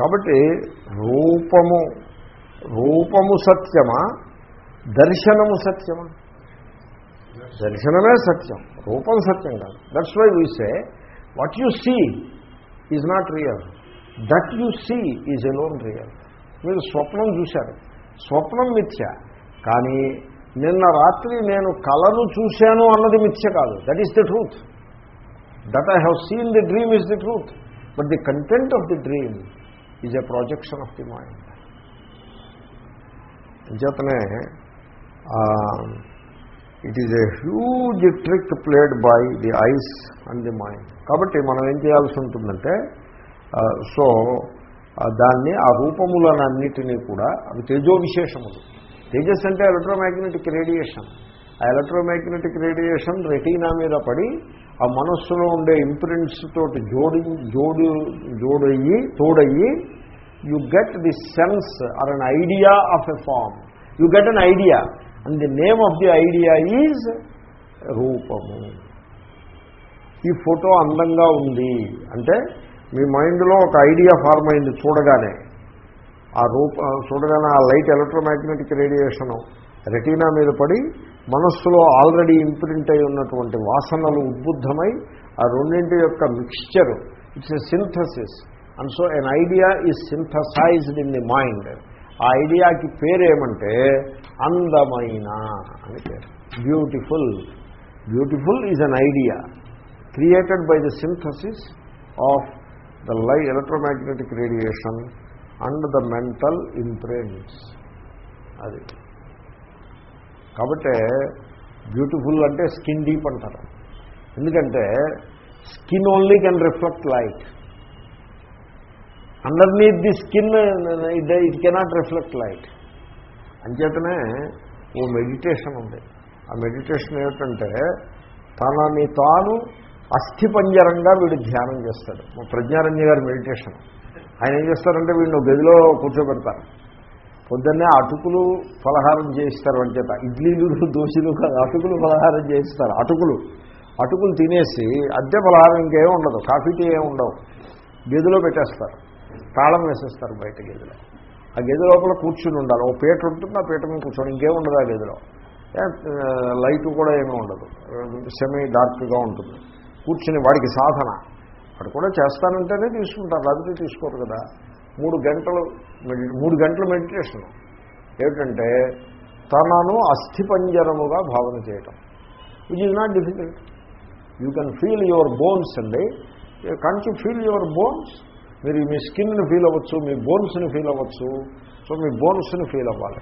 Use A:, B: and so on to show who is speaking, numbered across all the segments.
A: కాబట్టి రూపము రూపము సత్యమా? దర్శనము సత్యమా? దర్శనమే సత్యం. రూపం సత్యం కాదు. That's why we say what you see is not real that you see is alone real మీరు స్వప్నం చూశారు. స్వప్నం మిథ్య. కానీ నిన్న రాత్రి నేను కళను చూశాను అన్నది మిథ్య కాదు. That is the truth that I have seen the dream is the truth but the content of the dream is a projection of the mind అంచేతనే it is a huge trick played by the eyes and the mind కాబట్టి మనం ఏం చేయాల్సి ఉంటుందంటే so దాన్ని ఆ రూపములనన్నిటినీ కూడా అవి తేజో విశేషములు తేజస్ అంటే ఎలక్ట్రోమాగ్నెటిక్ రేడియేషన్ ఆ ఎలక్ట్రోమాగ్నెటిక్ రేడియేషన్ రెటీనా మీద పడి ఆ మనస్సులో ఉండే ఇంప్రింట్స్ తోటి జోడి జోడు జోడయ్యి తోడయ్యి you get the sense or an idea of a form you get an idea and the name of the idea is రూపము. ఈ ఫోటో అందంగా ఉంది. అంటే మీ మైండ్లో ఒక ఐడియా ఫార్మ్ అయింది చూడగానే. ఆ రూప చూడగానే ఆ లైట్ ఎలక్ట్రోమాగ్నెటిక్ రేడియేషను రెటీనా మీద పడి మనస్సులో ఆల్రెడీ ఇంప్రింట్ అయి ఉన్నటువంటి వాసనలు ఉద్బుద్ధమై ఆ రెండింటి యొక్క mixture it's a synthesis and so an idea is synthesised in the mind ఆ ఐడియాకి పేరేమంటే అందమైన అని పేరు. Beautiful beautiful is an idea created by the synthesis of the light electromagnetic radiation and the mental impressions అది. కాబట్టి beautiful అంటే skin deep అంటారు. ఎందుకంటే skin only can reflect light. Underneath the skin it cannot reflect light. అంచేతనే ఓ meditation ఉంది. ఆ meditation ఏమిటంటే తనని తాను అస్థిపంజరంగా వీడు ధ్యానం చేస్తాడు. మా గారి మెడిటేషన్. ఆయన ఏం చేస్తారంటే వీడిని గదిలో కూర్చోబెడతారు. పొద్దున్నే అటుకులు ఫలహారం చేయిస్తారు అని చేత ఇడ్లీలు దోశలు అటుకులు ఫలహారం చేయిస్తారు. అటుకులు. అటుకులు తినేసి అద్దె ఫలహారం ఇంకేం ఉండదు. కాఫీ టీ ఏమి ఉండవు. గదిలో పెట్టేస్తారు. తాళం వేసేస్తారు బయట గదిలో. ఆ గది లోపల కూర్చుని ఉండాలి. ఓ పీట ఉంటుంది ఆ పీట మీద కూర్చొని ఇంకేం ఉండదు ఆ గదిలో. లైట్ కూడా ఏమీ ఉండదు. సెమీ డార్క్గా ఉంటుంది. కూర్చుని వాడికి సాధన. వాడు కూడా చేస్తానంటేనే తీసుకుంటారు. లేకపోతే తీసుకోరు కదా. మూడు గంటలు మూడు గంటల మెడిటేషన్. ఏమిటంటే తనను అస్థిపంజరముగా భావన చేయటం. Which is not difficult you can feel your bones అండి. Can't you feel your bones మీరు మీ స్కిన్ని ఫీల్ అవ్వచ్చు మీ బోన్స్ని ఫీల్ అవ్వచ్చు. సో మీ బోన్స్ని ఫీల్ అవ్వాలి.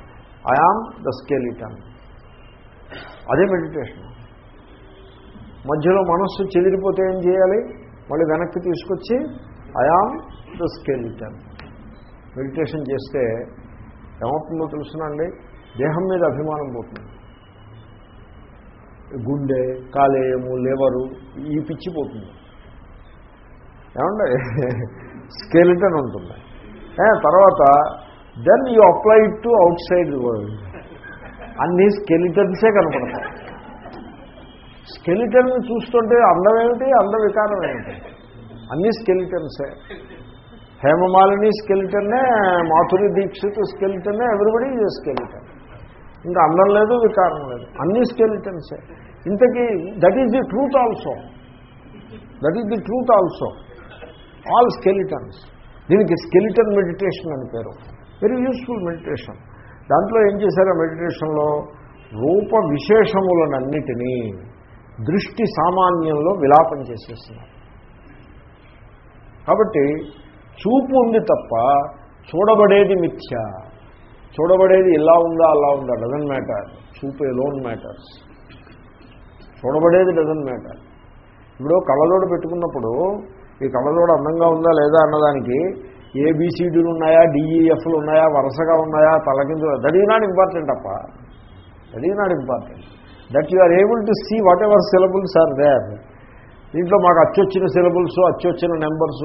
A: ఐ ఆమ్ ద స్కెలిటన్ అదే మెడిటేషన్. మధ్యలో మనస్సు చెదిరిపోతే ఏం చేయాలి? మళ్ళీ వెనక్కి తీసుకొచ్చి I am the skeleton meditation చేస్తే ఏమవుతుందో తెలుసునండి దేహం మీద అభిమానం పోతుంది. గుండె కాలేయము లేవరు ఈ పిచ్చి పోతుంది. ఏమండి? స్కెలిటన్ ఉంటుంది. తర్వాత then you apply to outside world. అన్ని స్కెలిటన్సే కనపడతాయి. స్కెలిటన్ చూస్తుంటే అందం ఏమిటి? అంద వికారం ఏమిటి? అన్ని స్కెలిటన్సే. హేమమాలిని స్కెలిటన్నే మాధురి దీక్షిత్ స్కెలిటన్నే ఎవ్రీబడి ఈజ్ స్కెలిటన్ ఇంకా అందం లేదు వికారం లేదు. అన్ని స్కెలిటన్సే. ఇంతకీ that is the truth also that is the truth also all skeletons దీనికి స్కెలిటన్ మెడిటేషన్ అని పేరు. వెరీ యూస్ఫుల్ మెడిటేషన్ దాంట్లో ఏం చేశారు ఆ మెడిటేషన్లో రూప విశేషములనన్నిటినీ దృష్టి సామాన్యంలో విలాపం చేసేస్తున్నారు. కాబట్టి చూపు ఉంది తప్ప చూడబడేది మిథ్య. చూడబడేది ఇలా ఉందా అలా ఉందా డజన్ మ్యాటర్ చూపే లోన్ మ్యాటర్స్ చూడబడేది డజన్ మ్యాటర్ ఇప్పుడు కళ్ళజోడ పెట్టుకున్నప్పుడు ఈ కళ్ళజోడ అందంగా ఉందా లేదా అన్నదానికి ఏబిసిడీలు ఉన్నాయా డిఈఎఫ్లు ఉన్నాయా వరుసగా ఉన్నాయా తలకిందు దట్ ఈజ్ నాట్ ఇంపార్టెంట్ అప్ప. That is not important that you are able to see whatever syllables are there దీంట్లో మాకు అచ్చొచ్చిన సిలబుల్స్ అచ్చొచ్చిన నెంబర్స్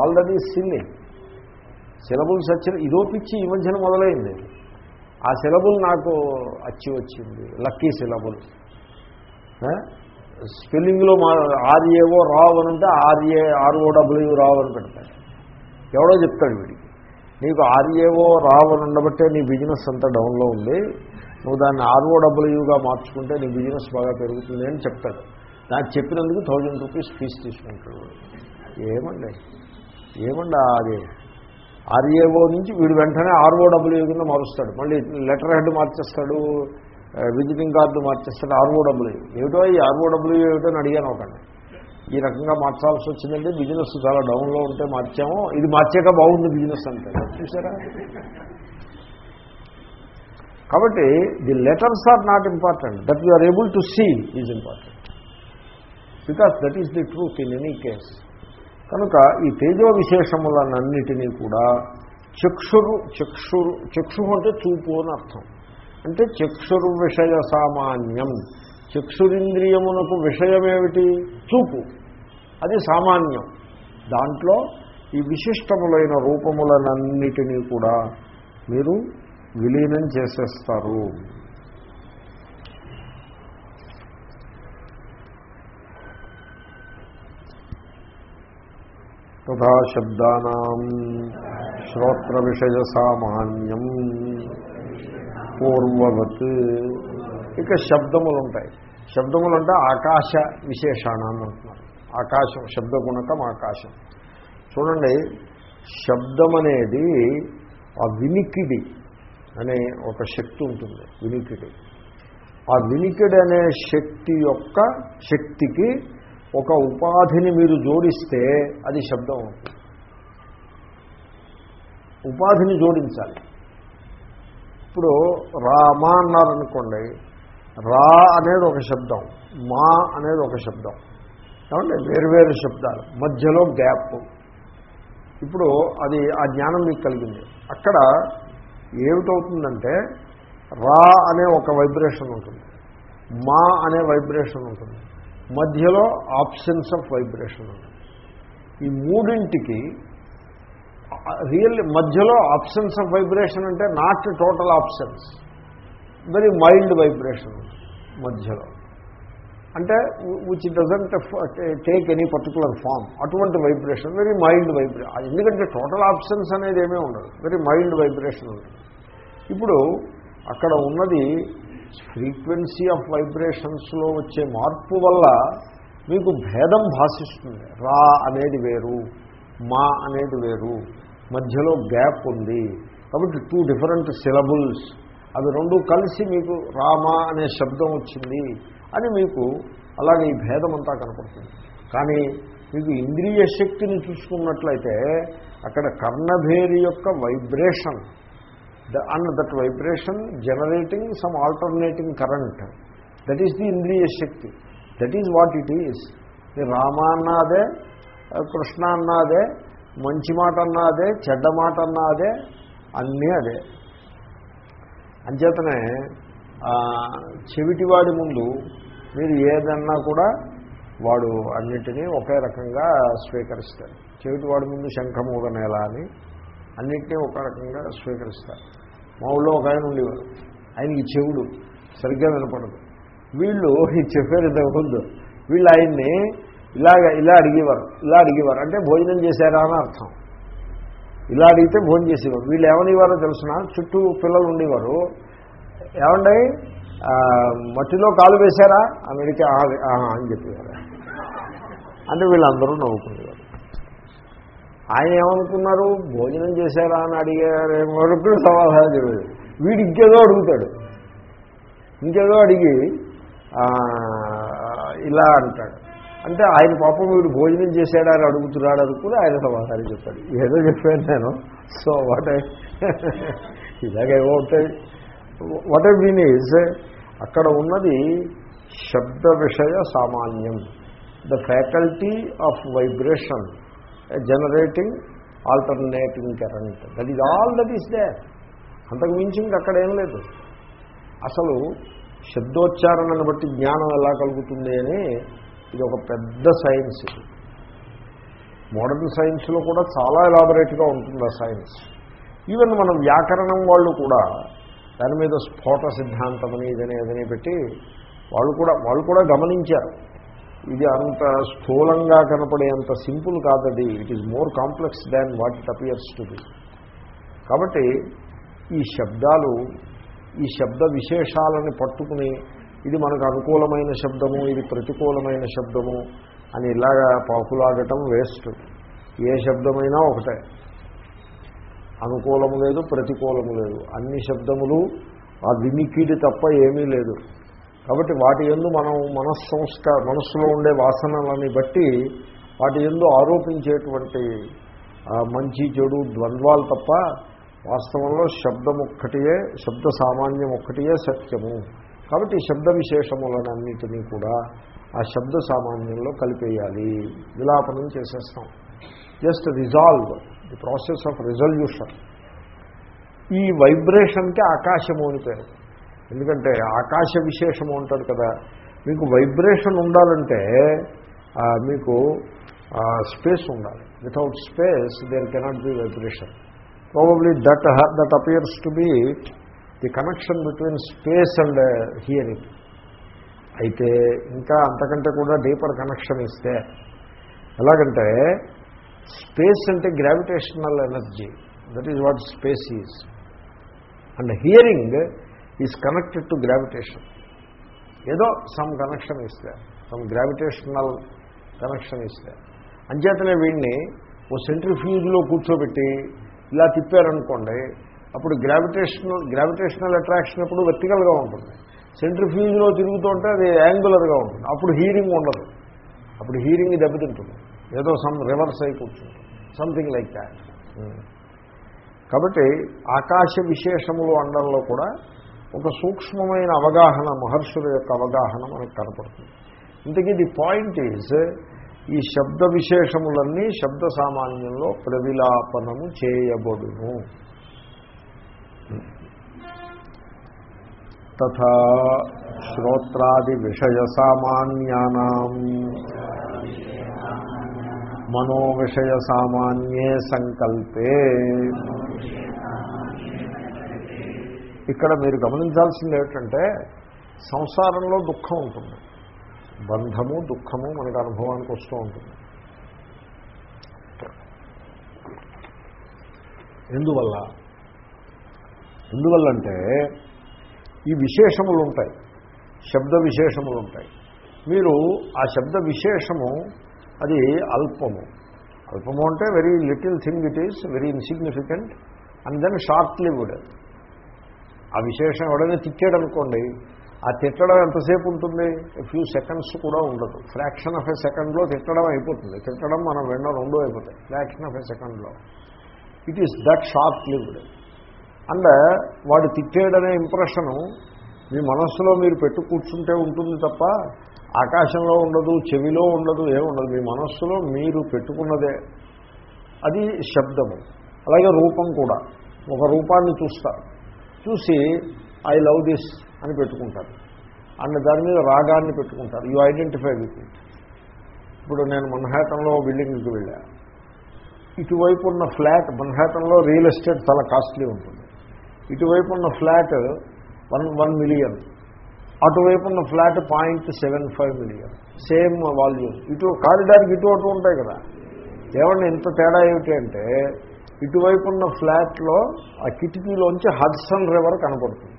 A: ఆల్రెడీ సిల్లి సిలబుల్స్ వచ్చిన ఇదో పిచ్చి ఈ మధ్యన మొదలైంది. ఆ సిలబుల్ నాకు అచ్చి వచ్చింది. లక్కీ సిలబుల్ స్పెల్లింగ్లో మా ఆర్ఏఓ రావు అని ఆర్ఏ ఆర్ఓ డబ్ల్యూ రావు అని పెడతాడు. ఎవడో చెప్తాడు వీడికి. నీకు ఆర్ఏఓ రావని ఉండబట్టే నీ బిజినెస్ అంతా డౌన్లో ఉంది. నువ్వు దాన్ని ఆర్ఓడబ్ల్యూగా మార్చుకుంటే నీ బిజినెస్ బాగా పెరుగుతుంది అని చెప్తాడు. నాకు చెప్పినందుకు థౌజండ్ రూపీస్ ఫీజు తీసుకుంటాడు. ఏమండి? ఏమండి అది? ఆర్ఏఓ నుంచి వీడు వెంటనే ఆర్ఓడబ్ల్యూ కింద మారుస్తాడు. మళ్ళీ లెటర్ హెడ్ మార్చేస్తాడు విజిటింగ్ కార్డు మార్చేస్తాడు ఆర్ఓడబ్ల్యూ. ఏమిటో ఈ ఆర్ఓడబ్ల్యూ ఏమిటో అని అడిగాను ఒకటి. ఈ రకంగా మార్చాల్సి వచ్చిందండి బిజినెస్ చాలా డౌన్లో ఉంటే మార్చాము. ఇది మార్చాక బాగుంది బిజినెస్ అంటే. చూసారా? కాబట్టి the letters are not important. That you are able to see is important. Because that is the truth in any case కనుక ఈ తేజో విశేషములనన్నిటినీ కూడా చక్షురు చక్షురు చక్షు అంటే చూపు అని అర్థం. అంటే చక్షురు విషయ సామాన్యం. చక్షురింద్రియమునకు విషయమేమిటి? చూపు. అది సామాన్యం. దాంట్లో ఈ విశిష్టములైన రూపములనన్నిటినీ కూడా మీరు విలీనం చేసేస్తారు. తథా శబ్దానాం శ్రోత్ర విషయ సామాన్యం పూర్వవత్ ఇక శబ్దములు ఉంటాయి శబ్దములు అంటే ఆకాశ విశేషాణం అంటున్నారు. ఆకాశం శబ్దగుణకం ఆకాశం. చూడండి శబ్దం అనేది ఆ వినికిడి అనే ఒక శక్తి ఉంటుంది. వినికిడి. ఆ వినికిడి అనే శక్తి యొక్క శక్తికి ఒక ఉపాధిని మీరు జోడిస్తే అది శబ్దం అవుతుంది. ఉపాధిని జోడించాలి. ఇప్పుడు రామ అన్నారనుకోండి రా అనేది ఒక శబ్దం మా అనేది ఒక శబ్దం. ఏమంటే వేరువేరు శబ్దాలు. మధ్యలో గ్యాప్. ఇప్పుడు అది ఆ జ్ఞానం మీకు కలిగింది. అక్కడ ఏమిటవుతుందంటే రా అనే ఒక వైబ్రేషన్ ఉంటుంది. మా అనే వైబ్రేషన్ ఉంటుంది. మధ్యలో ఆప్షన్స్ ఆఫ్ వైబ్రేషన్ ఈ మూడింటికి రియల్ మధ్యలో ఆప్షన్స్ ఆఫ్ వైబ్రేషన్ అంటే not total options very mild vibration మధ్యలో. అంటే which doesn't take any particular form అటువంటి వైబ్రేషన్ వెరీ మైల్డ్ వైబ్రేషన్ ఎందుకంటే టోటల్ ఆప్షన్స్ అనేది ఏమీ ఉండదు వెరీ మైల్డ్ వైబ్రేషన్ ఉంటుంది ఇప్పుడు అక్కడ ఉన్నది ఫ్రీక్వెన్సీ ఆఫ్ వైబ్రేషన్స్లో వచ్చే మార్పు వల్ల మీకు భేదం భాషిస్తుంది. రా అనేది వేరు మా అనేది వేరు మధ్యలో గ్యాప్ ఉంది. కాబట్టి టూ డిఫరెంట్ సిలబుల్స్. అవి రెండు కలిసి మీకు రామ అనే శబ్దం వచ్చింది అని మీకు అలాగే ఈ భేదం అంతా కనపడుతుంది. కానీ మీకు ఇంద్రియ శక్తిని చూసుకున్నట్లయితే అక్కడ కర్ణభేరి యొక్క vibration and that vibration generating some alternating current. That is the ఇంద్రియ శక్తి. That is what it is Rama అన్నదే కృష్ణ అన్నదే మంచి మాట అన్నదే చెడ్డ మాట అన్నదే అన్నీ అదే. అంచేతనే చెవిటివాడి ముందు మీరు ఏదన్నా కూడా వాడు అన్నిటినీ ఒకే రకంగా స్వీకరిస్తారు. చెవిటివాడి ముందు శంఖమూగ నేల అని అన్నిటినీ ఒక రకంగా స్వీకరిస్తారు. మా ఊళ్ళో ఒక ఆయన ఉండేవారు ఆయనకి చెవుడు సరిగ్గా వినపడదు. వీళ్ళు ఈ చెప్పారు ఇంతకుముందు వీళ్ళు ఆయన్ని ఇలాగ ఇలా అడిగేవారు ఇలా అడిగేవారు. అంటే భోజనం చేశారా అని అర్థం. ఇలా అడిగితే భోజనం చేసేవారు. వీళ్ళు ఏమనివారో తెలుసిన? చుట్టూ పిల్లలు ఉండేవారు. ఏమండి? మట్టిలో కాలు వేశారా? అమెరికా "ఆ, అని చెప్పేవారు. అంటే వీళ్ళందరూ నవ్వుకునేవారు. ఆయన ఏమనుకున్నారు? భోజనం చేశారా అని అడిగారేమో వరకు సమాధానం చెప్పేది వీడు ఇంకేదో అడుగుతాడు. ఇంకేదో అడిగి ఇలా అంటాడు. అంటే ఆయన పాపం వీడు భోజనం చేశాడా అని అడుగుతున్నాడు అనుకుని ఆయన సమాధానం చెప్పాడు. ఏదో చెప్పాను నేను. సో వాట్ ఇలాగేవో ఉంటాయి. వాట్ ఐ మీన్ ఈజ్ అక్కడ ఉన్నది శబ్ద విషయ సామాన్యం. The faculty of vibration generating alternating current that is all that is they అంతకు మించి ఇంక అక్కడ ఏం లేదు. అసలు శబ్దోచ్చారణను బట్టి జ్ఞానం ఎలా కలుగుతుంది అని ఇది ఒక పెద్ద సైన్స్ ఇది మోడర్న్ సైన్స్లో కూడా చాలా ఎలాబరేట్గా ఉంటుంది ఆ సైన్స్ ఈవెన్ మనం వ్యాకరణం వాళ్ళు కూడా దాని మీద స్ఫోట సిద్ధాంతం అని ఇదని అదని పెట్టి వాళ్ళు కూడా వాళ్ళు కూడా గమనించారు. ఇది అంత స్థూలంగా కనపడేంత సింపుల్ కాదది. It is more complex than what it appears to be కాబట్టి ఈ శబ్దాలు ఈ శబ్ద విశేషాలని పట్టుకుని ఇది మనకు అనుకూలమైన శబ్దము ఇది ప్రతికూలమైన శబ్దము అని ఇలాగా పాకులాడటం వేస్ట్. ఏ శబ్దమైనా ఒకటే. అనుకూలము లేదు ప్రతికూలము లేదు. అన్ని శబ్దములు ఆ వినికిడి తప్ప ఏమీ లేదు. కాబట్టి వాటి ఎందు మనం మనస్సంస్కార మనస్సులో ఉండే వాసనలని బట్టి వాటి ఎందు ఆరోపించేటువంటి మంచి చెడు ద్వంద్వాలు తప్ప వాస్తవంలో శబ్దం ఒక్కటియే శబ్ద సామాన్యం ఒక్కటియే సత్యము. కాబట్టి ఈ శబ్ద విశేషములనన్నిటినీ కూడా ఆ శబ్ద సామాన్యంలో కలిపేయాలి. విలాపనం చేసేస్తాం. Just resolve the process of resolution ఈ వైబ్రేషన్కి ఆకాశము అని పేరు. ఎందుకంటే ఆకాశ విశేషము అంటారు కదా. మీకు వైబ్రేషన్ ఉండాలంటే మీకు స్పేస్ ఉండాలి. Without space there cannot be vibration probably that that appears to be the connection between space and hearing అయితే ఇంకా అంతకంటే కూడా డీపర్ కనెక్షన్ ఇస్తే ఎలాగంటే స్పేస్ అంటే gravitational energy that is what space is and hearing is connected to gravitation. ఏదో some connection ఇస్తే some gravitational connection ఇస్తే అంచేతనే వీడిని ఓ సెంట్రిఫ్యూజ్లో కూర్చోబెట్టి ఇలా తిప్పారనుకోండి అప్పుడు గ్రావిటేషనల్ గ్రావిటేషనల్ అట్రాక్షన్ అప్పుడు వెర్టికల్గా ఉంటుంది. సెంట్రిఫ్యూజ్లో తిరుగుతుంటే అది యాంగులర్గా ఉంటుంది. అప్పుడు హీరింగ్ ఉండదు. అప్పుడు హీరింగ్ దెబ్బతింటుంది. ఏదో సమ్ రివర్స్ అయి కూర్చుంటుంది. Something like that. కాబట్టి ఆకాశ విశేషములు అండంలో కూడా ఒక సూక్ష్మమైన అవగాహన మహర్షుల యొక్క అవగాహన మనకు కనపడుతుంది. ఇంతకీ ది పాయింట్ ఈజ్ ఈ శబ్ద విశేషములన్నీ శబ్ద సామాన్యంలో ప్రవిలాపనము చేయబడును. తథా శ్రోత్రాది విషయ సామాన్యానా. మనో విషయ సామాన్యే సంకల్పే. ఇక్కడ మీరు గమనించాల్సింది ఏమిటంటే సంసారంలో దుఃఖం ఉంటుంది. బంధము దుఃఖము మనకు అనుభవానికి వస్తూ ఉంటుంది. ఎందువల్ల? ఎందువల్లంటే ఈ విశేషములు ఉంటాయి శబ్ద విశేషములు ఉంటాయి మీరు ఆ శబ్ద విశేషము అది అల్పము. అల్పము అంటే very little thing it is very insignificant and then short lived ఆ విశేషం ఎవడైనా తిట్టాడు అనుకోండి ఆ తిట్టడం ఎంతసేపు ఉంటుంది? ఫ్యూ సెకండ్స్ కూడా ఉండదు. ఫ్రాక్షన్ ఆఫ్ ఎ సెకండ్లో తిట్టడం అయిపోతుంది. తిట్టడం మనం రెండో రెండో అయిపోతాయి. ఫ్రాక్షన్ ఆఫ్ ఎ సెకండ్లో it is that short lived and వాడు తిట్టేడనే ఇంప్రెషను మీ మనస్సులో మీరు పెట్టు కూర్చుంటే ఉంటుంది తప్ప ఆకాశంలో ఉండదు చెవిలో ఉండదు ఏముండదు మీ మనస్సులో మీరు పెట్టుకున్నదే. అది శబ్దము. అలాగే రూపం కూడా. ఒక రూపాన్ని చూస్తారు చూసి ఐ లవ్ దిస్ అని పెట్టుకుంటారు. అండ్ దాని మీద రాగాన్ని పెట్టుకుంటారు. యూ ఐడెంటిఫై విత్ ఇట్ ఇప్పుడు నేను మన్హాటన్లో బిల్డింగ్కి వెళ్ళా. ఇటువైపు ఉన్న ఫ్లాట్ మన్హాటన్లో రియల్ ఎస్టేట్ చాలా కాస్ట్లీ ఉంటుంది. ఇటువైపు ఉన్న ఫ్లాట్ వన్ వన్ మిలియన్. అటువైపు ఉన్న flat point seven five million. Same volume ఇటు కారిడార్కి ఇటు అటు ఉంటాయి కదా. ఏమన్నా ఇంత తేడా ఏమిటి అంటే ఇటువైపు ఉన్న ఫ్లాట్లో ఆ కిటికీలోంచి హడ్సన్ రివర్ కనపడుతుంది.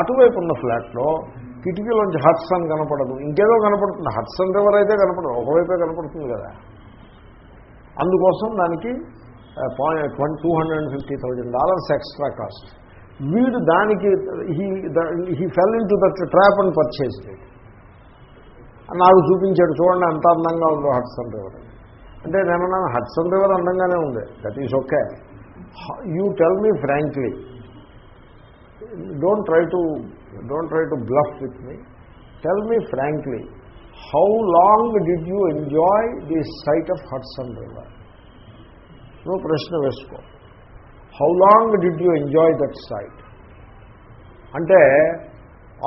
A: అటువైపు ఉన్న ఫ్లాట్లో కిటికీలోంచి హడ్సన్ కనపడదు. ఇంకేదో కనపడుతుంది. హడ్సన్ రివర్ అయితే కనపడదు. ఒకవైపే కనపడుతుంది కదా. అందుకోసం దానికి point one two hundred and fifty thousand dollars extra cost. వీడు దానికి he he fell into that trap and purchase నాకు చూపించాడు చూడండి ఎంత అందంగా ఉందో హడ్సన్ రివర్ అంటే నేను హడ్సన్ రివర్ అందంగానే ఉంది. That is okay you tell me frankly don't try to don't try to bluff with me tell me frankly how long did you enjoy the sight of Hudson river నువ్వు ప్రశ్న వేసుకో how long did you enjoy that sight అంటే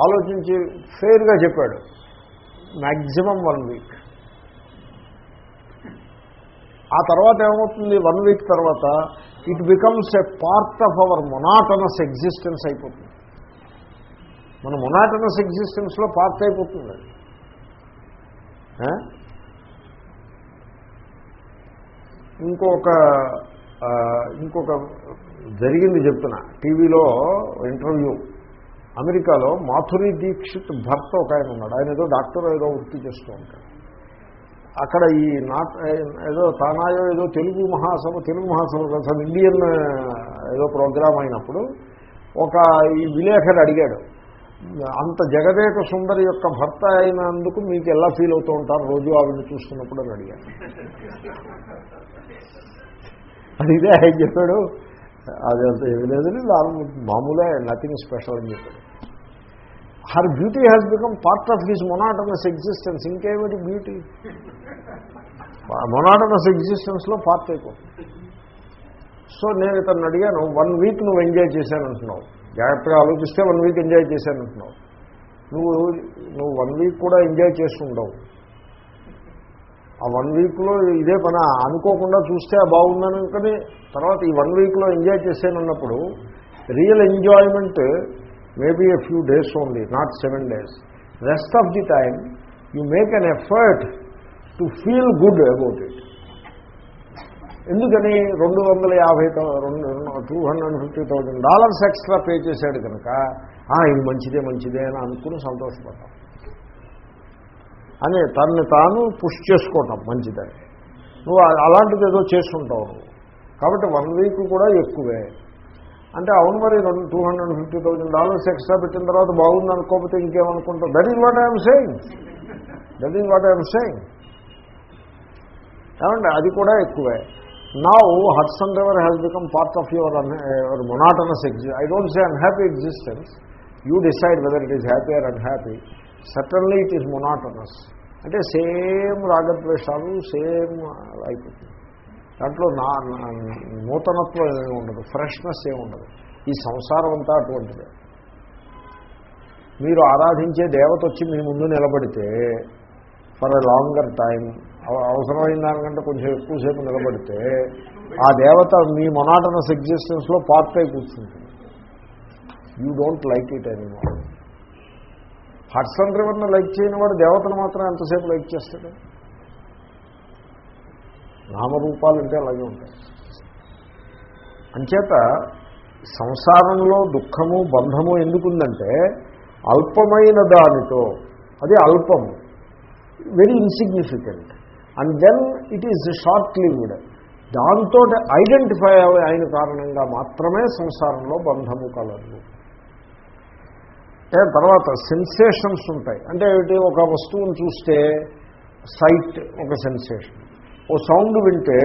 A: ఆలోచించి ఫెయిర్గా చెప్పాడు. Maximum one week ఆ తర్వాత ఏమవుతుంది? One week తర్వాత it becomes a part of our monotonous existence అయిపోతుంది. మన మొనాటనస్ ఎగ్జిస్టెన్స్లో పార్ట్ అయిపోతుంది. ఇంకొక ఇంకొక జరిగింది చెప్తున్నా. టీవీలో ఇంటర్వ్యూ అమెరికాలో మాధురి దీక్షిత్ భర్త ఒక ఆయన ఉన్నాడు. ఆయన ఏదో డాక్టర్ ఏదో వృత్తి చేస్తూ ఉంటాడు. అక్కడ ఈ నాట్ ఏదో తానాయో ఏదో తెలుగు మహాసభ తెలుగు మహాసభ కోసం ఇండియన్ ఏదో ప్రోగ్రాం అయినప్పుడు ఒక ఈ విలేఖరు అడిగాడు అంత జగదేక సుందరి యొక్క భర్త అయినందుకు మీకు ఎలా ఫీల్ అవుతూ ఉంటారు రోజు ఆవిడని చూస్తున్నప్పుడు? అని అడిగాడు. ఇదే ఆయన చెప్పాడు అది అంత ఏమి లేదని మామూలే నథింగ్ స్పెషల్ అని చెప్పాడు. Her beauty has become part of his monotonous existence ఇంకేమిటి బ్యూటీ మొనాటమస్ ఎగ్జిస్టెన్స్లో పార్ట్ అయిపోతుంది. సో నేను ఇతను అడిగాను వన్ వీక్ నువ్వు ఎంజాయ్ చేశానంటున్నావు. జాగ్రత్తగా ఆలోచిస్తే వన్ వీక్ ఎంజాయ్ చేశానంటున్నావు. నువ్వు నువ్వు వన్ వీక్ కూడా ఎంజాయ్ చేస్తుండవు. ఆ వన్ వీక్లో ఇదే పని అనుకోకుండా చూస్తే ఆ బాగుందని కానీ తర్వాత ఈ వన్ వీక్లో enjoy చేశానన్నప్పుడు real enjoyment maybe a few days only not seven days rest of the time you make an effort to feel good about it ఎందుకని రెండు వందల యాభై రెండు two hundred fifty thousand dollars extra pay చేశాడు కనుక ఇది మంచిదే మంచిదే అని అనుకుని సంతోషపడ్డాం. అని తనని తాను పుష్ చేసుకోవటం మంచిదని. నువ్వు అలాంటిది ఏదో చేస్తుంటావు కాబట్టి వన్ వీక్ కూడా ఎక్కువే. అంటే అవును మరి రెండు two hundred fifty thousand dollars extra పెట్టిన తర్వాత బాగుంది అనుకోకపోతే ఇంకేమనుకుంటాం that is what I'm saying that is what I'm saying ఏమంటే అది కూడా ఎక్కువే. నా Hudson river has become part of your your monotonous ఎగ్జి I don't say unhappy existence you decide whether it is happy or unhappy suddenly it is monotonous అంటే same రాగద్వేషాలు same అయిపోతుంది. దాంట్లో నా నూతనత్వం ఏమి ఉండదు ఫ్రెష్నెస్ ఏమి ఉండదు. ఈ సంసారం అంతా అటువంటిదే. మీరు ఆరాధించే దేవత వచ్చి మీ ముందు నిలబడితే ఫర్ ఎ లాంగర్ టైం అవసరమైన దానికంటే కొంచెం ఎక్కువసేపు నిలబడితే ఆ దేవత మీ మొనాటనస్ ఎగ్జిస్టెన్స్లో పార్ట్ అయి కూర్చుంటుంది. You don't like it anymore Hudson రివర్ని like చేయని వాడు దేవతను మాత్రం ఎంతసేపు లైక్ చేస్తాడు? నామరూపాలు అంటే అలాగే ఉంటాయి. అంచేత సంసారంలో దుఃఖము బంధము ఎందుకుందంటే అల్పమైన దానితో అది అల్పము very insignificant and then it is short lived దాంతో ఐడెంటిఫై అయిన కారణంగా మాత్రమే సంసారంలో బంధము కలదు. తర్వాత సెన్సేషన్స్ ఉంటాయి. అంటే ఏమిటి? ఒక వస్తువును చూస్తే సైట్ ఒక సెన్సేషన్ ఓ సౌండ్ వింటే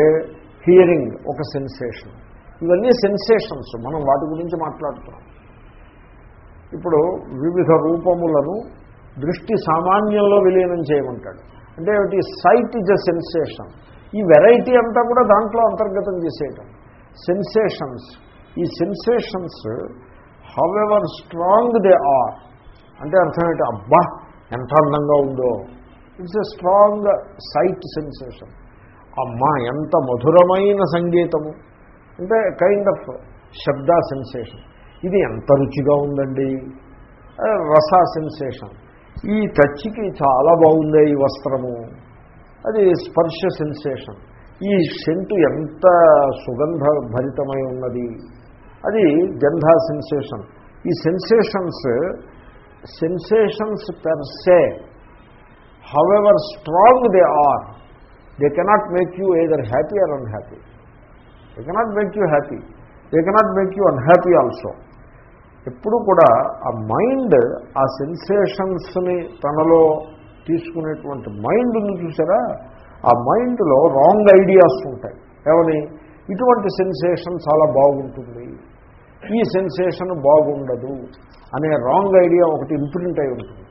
A: హియరింగ్ ఒక సెన్సేషన్. ఇవన్నీ సెన్సేషన్స్. మనం వాటి గురించి మాట్లాడుతున్నాం. ఇప్పుడు వివిధ రూపములను దృష్టి సామాన్యంలో విలీనం చేయమంటాడు. అంటే ఏమిటి? సైట్ ఇస్ అ సెన్సేషన్ ఈ వెరైటీ అంతా కూడా దాంట్లో అంతర్గతం చేసేయటం. సెన్సేషన్స్ ఈ sensations however strong they are అంటే అర్థం ఏంటి అబ్బా ఎంత అందంగా ఉందో. It's a strong sight sensation అమ్మ ఎంత మధురమైన సంగీతము. అంటే కైండ్ ఆఫ్ శబ్ద సెన్సేషన్ ఇది ఎంత రుచిగా ఉందండి? రస సెన్సేషన్ ఈ టచ్కి చాలా బాగుంది ఈ వస్త్రము. అది స్పర్శ సెన్సేషన్ ఈ సెంటు ఎంత సుగంధ భరితమై ఉన్నది? అది గంధ సెన్సేషన్ ఈ sensations sensations per se however strong they are they cannot make you either happy or unhappy they cannot make you happy they cannot make you unhappy also ఎప్పుడు కూడా ఆ మైండ్ ఆ సెన్సేషన్స్ని తనలో తీసుకునేటువంటి మైండ్ ఉంది చూసారా? ఆ మైండ్లో రాంగ్ ఐడియాస్ ఉంటాయి. ఏమని? ఇటువంటి సెన్సేషన్ చాలా బాగుంటుంది. ఈ సెన్సేషన్ బాగుండదు అనే రాంగ్ ఐడియా ఒకటి ఇంప్రింట్ అయి ఉంటుంది.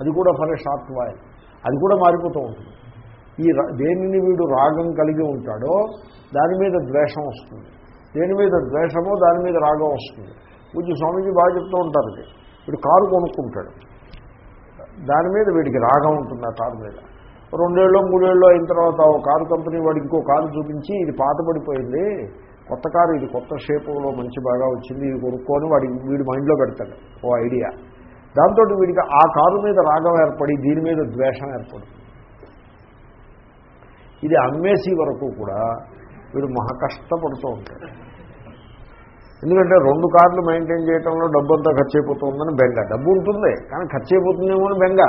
A: అది కూడా ఫర్ ఏ షార్ట్ వాయిల్ అది కూడా మారిపోతూ ఉంటుంది. ఈ రా- దేనిని వీడు రాగం కలిగి ఉంటాడో దాని మీద ద్వేషం వస్తుంది. దేని మీద ద్వేషమో దాని మీద రాగం వస్తుంది. పూజ స్వామీజీ బాగా చెప్తూ ఉంటారు ఇది. వీడు కారు కొనుక్కుంటాడు. దాని మీద వీడికి రాగం ఉంటుంది ఆ కారు మీద. రెండేళ్ళు మూడేళ్ళు అయిన తర్వాత ఓ కారు కంపెనీ వాడు ఇంకో కారు చూపించి ఇది పాతబడిపోయింది కొత్త కారు ఇది కొత్త షేపులో మంచి బాగా వచ్చింది ఇది కొనుక్కొని వాడి వీడి మైండ్లో పెడతాడు. ఓ ఐడియా. దాంతో వీడికి ఆ కారు మీద రాగం ఏర్పడి దీని మీద ద్వేషం ఏర్పడుతుంది. ఇది అమ్మేసి వరకు కూడా వీడు మహా కష్టపడుతూ ఉంటాడు. ఎందుకంటే రెండు కార్లు మెయింటైన్ చేయడంలో డబ్బంతా ఖర్చు అయిపోతుందని బెంగ. డబ్బు ఉంటుంది కానీ ఖర్చు అయిపోతుందేమో అని బెంగ.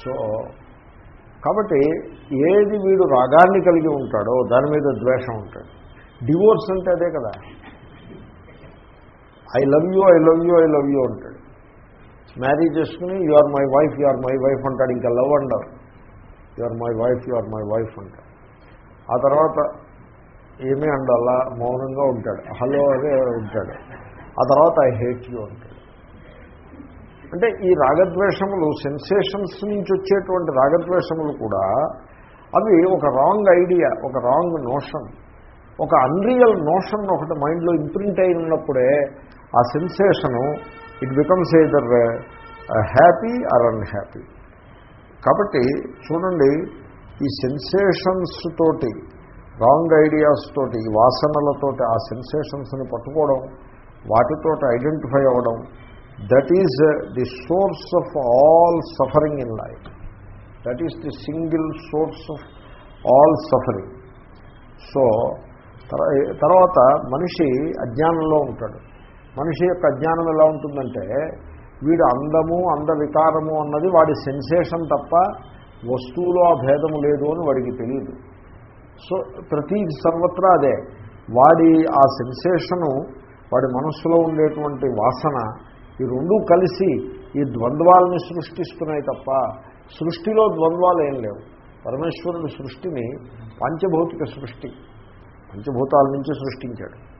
A: సో కాబట్టి ఏది వీడు రాగాన్ని కలిగి ఉంటాడో దాని మీద ద్వేషం ఉంటాడు డివోర్స్ అంటే అదే కదా. I love you I love you I love you అంటాడు. మ్యారేజ్ చేసుకుని you are my wife you are my wife అంటాడు. ఇంకా లవ్ అంటారు you are my wife you are my wife అంటాడు ఆ తర్వాత ఏమీ అండాలా మౌనంగా ఉంటాడు. హలో అదే ఉంటాడు. ఆ తర్వాత ఐ హేట్ యూ అంటాడు. అంటే ఈ రాగద్వేషములు సెన్సేషన్స్ నుంచి వచ్చేటువంటి రాగద్వేషములు కూడా అవి ఒక రాంగ్ ఐడియా ఒక రాంగ్ నోషన్ ఒక అన్రియల్ నోషన్ ఒకటి మైండ్లో ఇంప్రింట్ అయి ఉన్నప్పుడే ఆ sensation it becomes either happy or unhappy కాబట్టి చూడండి ఈ సెన్సేషన్స్ తోటి రాంగ్ ఐడియాస్ తోటి ఈ వాసనలతోటి ఆ సెన్సేషన్స్ని పట్టుకోవడం వాటితోటి ఐడెంటిఫై అవ్వడం that is the source of all suffering in life that is the single source of all suffering so తర్వాత మనిషి అజ్ఞానంలో ఉంటాడు. మనిషి యొక్క అజ్ఞానం ఎలా ఉంటుందంటే వీడు అందము అంద వికారము అన్నది వాడి సెన్సేషన్ తప్ప వస్తువులో ఆ భేదము లేదు అని వాడికి తెలియదు. సో ప్రతి సర్వత్రా అదే. వాడి ఆ సెన్సేషను వాడి మనస్సులో ఉండేటువంటి వాసన ఈ రెండూ కలిసి ఈ ద్వంద్వాలని సృష్టిస్తున్నాయి తప్ప సృష్టిలో ద్వంద్వాలు ఏం లేవు. పరమేశ్వరుడు సృష్టిని పంచభౌతిక సృష్టి పంచభూతాల నుంచి సృష్టించాడు.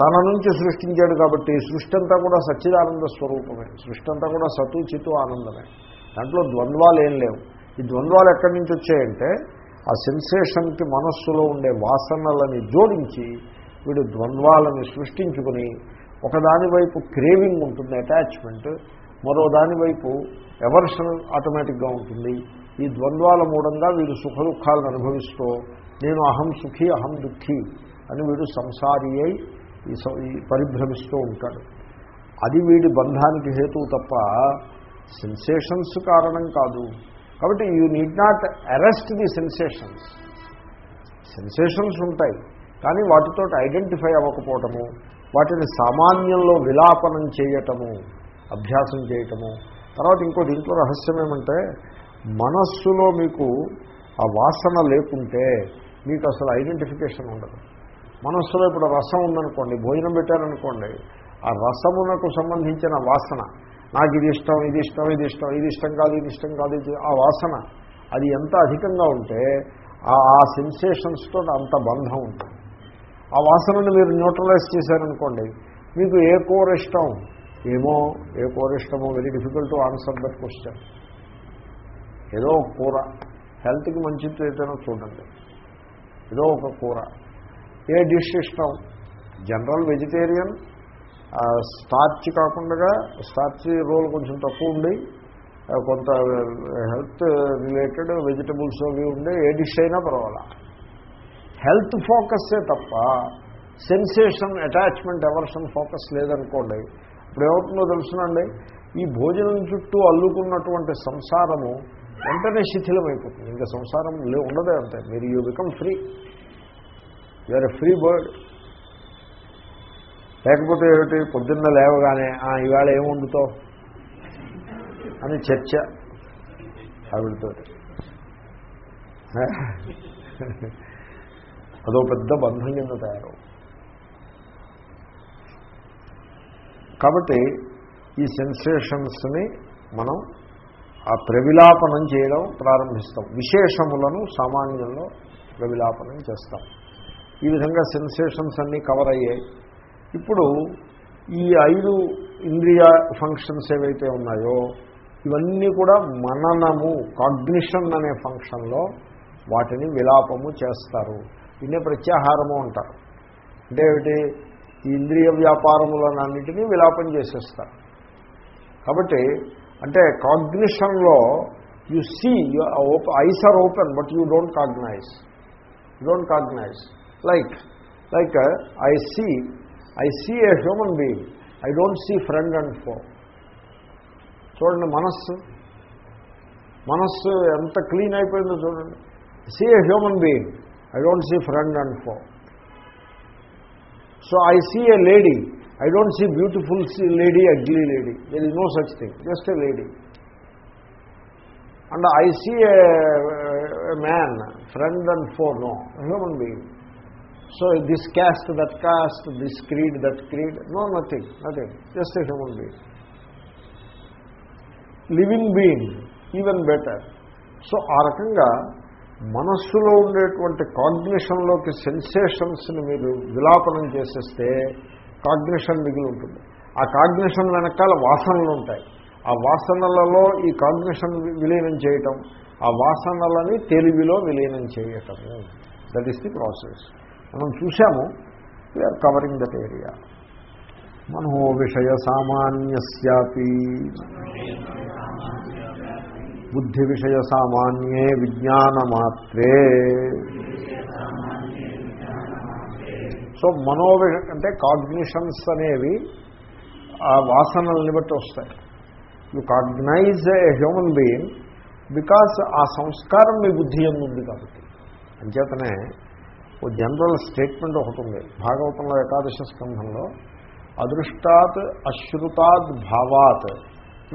A: తన నుంచి సృష్టించాడు కాబట్టి సృష్టి అంతా కూడా సచ్చిదానంద స్వరూపమే. సృష్టి అంతా కూడా సతు చితు ఆనందమే. దాంట్లో ద్వంద్వాలు ఏం లేవు. ఈ ద్వంద్వాలు ఎక్కడి నుంచి వచ్చాయంటే ఆ సెన్సేషన్కి మనస్సులో ఉండే వాసనలని జోడించి వీడు ద్వంద్వాలని సృష్టించుకుని ఒకదాని వైపు క్రేవింగ్ ఉంటుంది అటాచ్మెంట్ మరో దాని వైపు ఎవర్షన్ ఆటోమేటిక్గా ఉంటుంది. ఈ ద్వంద్వాల మూలంగా వీడు సుఖ దుఃఖాలను అనుభవిస్తూ నేను అహం సుఖి అహం దుఃఖి అని వీడు సంసారి అయి ఈ పరిభ్రమిస్తూ ఉంటాడు. అది వీడి బంధానికి హేతువు తప్ప సెన్సేషన్స్ కారణం కాదు. కాబట్టి you need not arrest the sensations. Sensations ఉంటాయి కానీ వాటితో ఐడెంటిఫై అవ్వకపోవటము వాటిని సామాన్యంలో విలాపనం చేయటము అభ్యాసం చేయటము. తర్వాత ఇంకో దీంట్లో రహస్యం ఏమంటే మనస్సులో మీకు ఆ వాసన లేకుంటే మీకు అసలు ఐడెంటిఫికేషన్ ఉండదు. మనస్సులో ఇప్పుడు రసం ఉందనుకోండి భోజనం పెట్టారనుకోండి ఆ రసమునకు సంబంధించిన వాసన నాకు ఇది ఇష్టం ఇది ఇష్టం ఇది ఇష్టం ఇది ఇష్టం కాదు ఇది ఇష్టం కాదు ఇది ఆ వాసన అది ఎంత అధికంగా ఉంటే ఆ సెన్సేషన్స్తో అంత బంధం ఉంటుంది. ఆ వాసనను మీరు న్యూట్రలైజ్ చేశారనుకోండి మీకు ఏ కూర ఇష్టం? ఏమో ఏ కూర ఇష్టమో very difficult to answer that question ఏదో ఒక కూర హెల్త్కి మంచిది ఏదైనా చూడండి. ఏదో ఒక కూర. ఏ డిష్ ఇష్టం? జనరల్ వెజిటేరియన్ స్టార్చ్ కాకుండా స్టార్చ్ రోల్ కొంచెం తక్కువ ఉండి కొంత హెల్త్ రిలేటెడ్ వెజిటబుల్స్ అవి ఉండే ఏ డిష్ అయినా పర్వాలా? హెల్త్ ఫోకస్సే తప్ప సెన్సేషన్ అటాచ్మెంట్ ఎవర్షన్ ఫోకస్ లేదనుకోండి ఇప్పుడు ఏమవుతుందో తెలుసునండి ఈ భోజనం చుట్టూ అల్లుకున్నటువంటి సంసారము వెంటనే శిథిలమైపోతుంది. ఇంకా సంసారం లే ఉండదే అంతే. మీరు you become free you're a free bird లేకపోతే ఏమిటి? పొద్దున్న లేవగానే ఇవాళ ఏం వండుతావు? అని చర్చ ఆవిడతో. అదో పెద్ద బంధం కింద తయారు కాబట్టి ఈ సెన్సేషన్స్ని మనం ఆ ప్రవిలాపనం చేయడం ప్రారంభిస్తాం. విశేషములను సామాన్యంలో ప్రవిలాపనం చేస్తాం. ఈ విధంగా సెన్సేషన్స్ అన్నీ కవర్ అయ్యాయి. ఇప్పుడు ఈ ఐదు ఇంద్రియ ఫంక్షన్స్ ఏవైతే ఉన్నాయో ఇవన్నీ కూడా మననము కాగ్నిషన్ అనే ఫంక్షన్లో వాటిని విలాపము చేస్తారు. దీన్నే ప్రత్యాహారము అంటారు. అంటే ఏమిటి? ఈ ఇంద్రియ వ్యాపారములన్నింటినీ విలాపం చేసేస్తారు. కాబట్టి అంటే కాగ్నిషన్లో you see eyes are open but you don't cognize you don't cognize like like I see I see a human being I don't see friend and foe చూడండి మనస్సు. మనస్సు ఎంత క్లీన్ అయిపోయిందో చూడండి. See a human being I don't see friend and foe so I see a lady I don't see beautiful lady ugly lady there is no such thing just a lady and I see a man friend and foe no human being so this caste that caste this creed that creed no nothing nothing just a human being living being even better so ఆ రకంగా మనస్సులో ఉండేటువంటి కాగ్నిషన్లోకి సెన్సేషన్స్ని మీరు విలాపనం చేసేస్తే cognition మిగిలి ఉంటుంది ఆ cognition వెనకాల వాసనలు ఉంటాయి. ఆ వాసనలలో ఈ కాగ్నిషన్ విలీనం చేయటం ఆ వాసనలని తెలివిలో విలీనం చేయటము. దట్ ఈస్ ది ప్రాసెస్ మనం చూసాము వీఆర్ కవరింగ్ దట్ ఏరియా మనో విషయ సామాన్యస్యాపి. బుద్ధి విషయ సామాన్యే విజ్ఞానమాత్రే. సో మనోవిష అంటే కాగ్నిషన్స్ అనేవి ఆ వాసనల్ని బట్టి వస్తాయి. You cognize a human being because ఆ సంస్కారం మీ బుద్ధి ఉంది కాబట్టి. అంచేతనే ఓ జనరల్ స్టేట్మెంట్ ఒకటి ఉంది. భాగవతంలో ఏకాదశ స్కంధంలో అదృష్టాత్ అశ్రుతాద్ భావాత్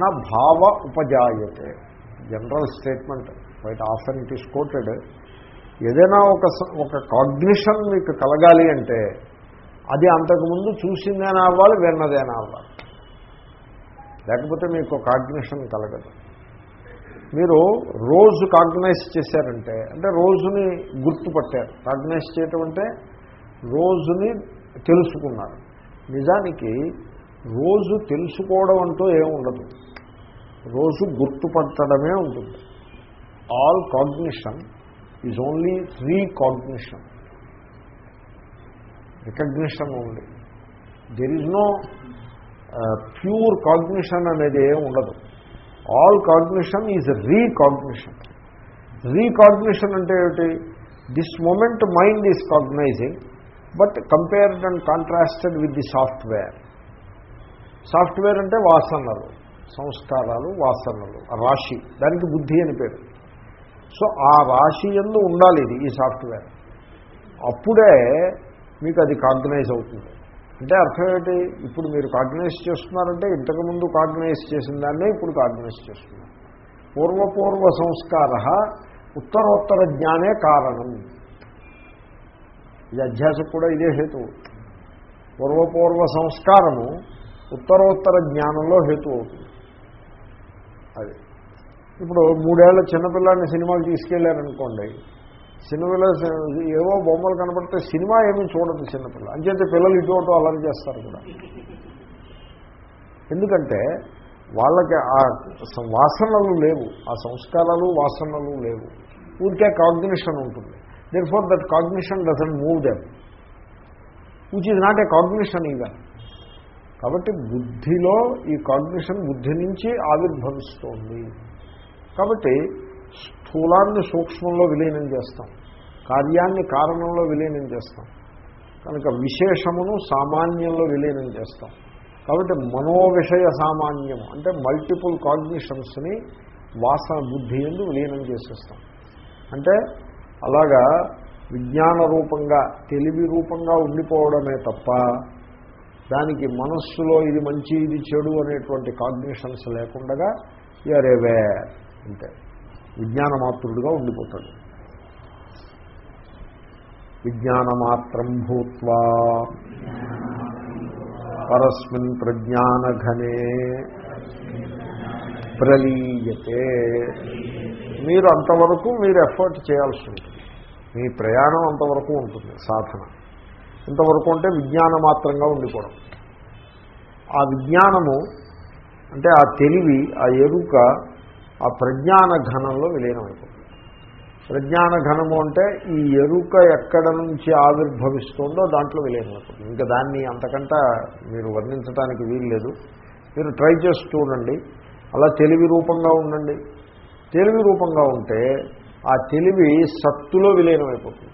A: నా భావ ఉపజాయతే. జనరల్ స్టేట్మెంట్ బయట ఆఫర్ ఇట్ ఈస్ కోటెడ్. ఏదైనా ఒక ఒక కాగ్నిషన్ మీకు కలగాలి అంటే అది అంతకుముందు చూసిందేనా అవ్వాలి విన్నదేనా అవ్వాలి. లేకపోతే మీకు కాగ్నిషన్ కలగదు. మీరు రోజు కాగ్నైజ్ చేశారంటే అంటే రోజుని గుర్తుపట్టారు. కాగ్నైజ్ చేయటం అంటే రోజుని తెలుసుకున్నారు. నిజానికి రోజు తెలుసుకోవడం అంటూ ఏముండదు రోజు గుర్తుపట్టడమే ఉంటుంది. All cognition is only recognition recognition only there is no pure cognition అనేది ఏం ఉండదు. All cognition is recognition recognition అంటే ఏమిటి? This moment mind is cognizing but compared and contrasted with the software software అంటే వాసనలు సంస్కారాలు వాసనలు రాశి దానికి బుద్ధి అని పేరు. సో ఆ రాశి ఎందు ఉండాలి ఇది ఈ సాఫ్ట్వేర్ అప్పుడే మీకు అది కాగ్నైజ్ అవుతుంది. అంటే అర్థం ఏంటి? ఇప్పుడు మీరు కాగ్నైజ్ చేస్తున్నారంటే ఇంతకుముందు కాగ్నైజ్ చేసిన దాన్నే ఇప్పుడు కాగ్నైజ్ చేస్తున్నారు. పూర్వపూర్వ సంస్కార ఉత్తరోత్తర జ్ఞానే కారణం. ఇది అధ్యాసం కూడా ఇదే హేతు. పూర్వపూర్వ సంస్కారము ఉత్తరోత్తర జ్ఞానంలో హేతు అవుతుంది. అది. ఇప్పుడు మూడేళ్ళ చిన్నపిల్లాడిని సినిమాకి తీసుకెళ్ళారనుకోండి సినిమాలో ఏవో బొమ్మలు కనపడితే సినిమా ఏమీ చూడదు చిన్నపిల్ల. అంచేతే పిల్లలు ఇటు అలరి చేస్తారు కూడా. ఎందుకంటే వాళ్ళకి ఆ వాసనలు లేవు. ఆ సంస్కారాలు వాసనలు లేవు. ఊరికే కాగ్నిషన్ ఉంటుంది. Therefore that cognition doesn't move them which is not a cognition even కాబట్టి బుద్ధిలో ఈ కాగ్నిషన్ బుద్ధి నుంచి ఆవిర్భవిస్తోంది. కాబట్టి స్థూలాన్ని సూక్ష్మంలో విలీనం చేస్తాం. కార్యాన్ని కారణంలో విలీనం చేస్తాం. కనుక విశేషమును సామాన్యంలో విలీనం చేస్తాం. కాబట్టి మనోవిషయ సామాన్యం అంటే మల్టిపుల్ కాగ్నిషన్స్ని వాసన బుద్ధి ఎందు విలీనం చేసేస్తాం. అంటే అలాగా విజ్ఞాన రూపంగా తెలివి రూపంగా ఉండిపోవడమే తప్ప దానికి మనస్సులో ఇది మంచి ఇది చెడు అనేటువంటి కాగ్నిషన్స్ లేకుండా యూఆర్ అవేర్ అంతే. విజ్ఞానమాత్రుడుగా ఉండిపోతాడు. విజ్ఞానమాత్రం భూత్వా పరస్మిన్ ప్రజ్ఞానఘనే ప్రలీయతే. మీరు అంతవరకు మీరు ఎఫర్ట్ చేయాల్సి ఉంటుంది. మీ ప్రయాణం అంతవరకు ఉంటుంది సాధన. ఇంతవరకు అంటే విజ్ఞాన మాత్రంగా ఉండిపోవడం. ఆ విజ్ఞానము అంటే ఆ తెలివి ఆ ఎరుక ఆ ప్రజ్ఞాన ఘనంలో విలీనమైపోతుంది. ప్రజ్ఞాన ఘనము అంటే ఈ ఎరుక ఎక్కడ నుంచి ఆవిర్భవిస్తుందో దాంట్లో విలీనమైపోతుంది. ఇంకా దాన్ని అంతకంటే మీరు వర్ణించడానికి వీల్లేదు. మీరు ట్రై చేసి చూడండి. అలా తెలివి రూపంగా ఉండండి. తెలివి రూపంగా ఉంటే ఆ తెలివి సత్తులో విలీనమైపోతుంది.